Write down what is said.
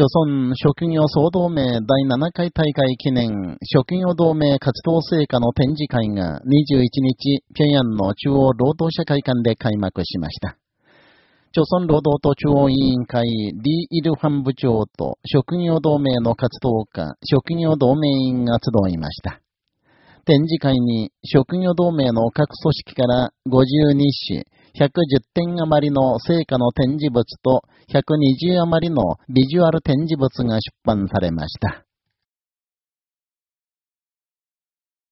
朝鮮職業総同盟第7回大会記念職業同盟活動成果の展示会が21日、平壌の中央労働者会館で開幕しました。朝鮮労働党中央委員会リー・イルファン部長と職業同盟の活動家、職業同盟員が集いました。展示会に職業同盟の各組織から52種、110点余りの成果の展示物と120余りのビジュアル展示物が出版されました。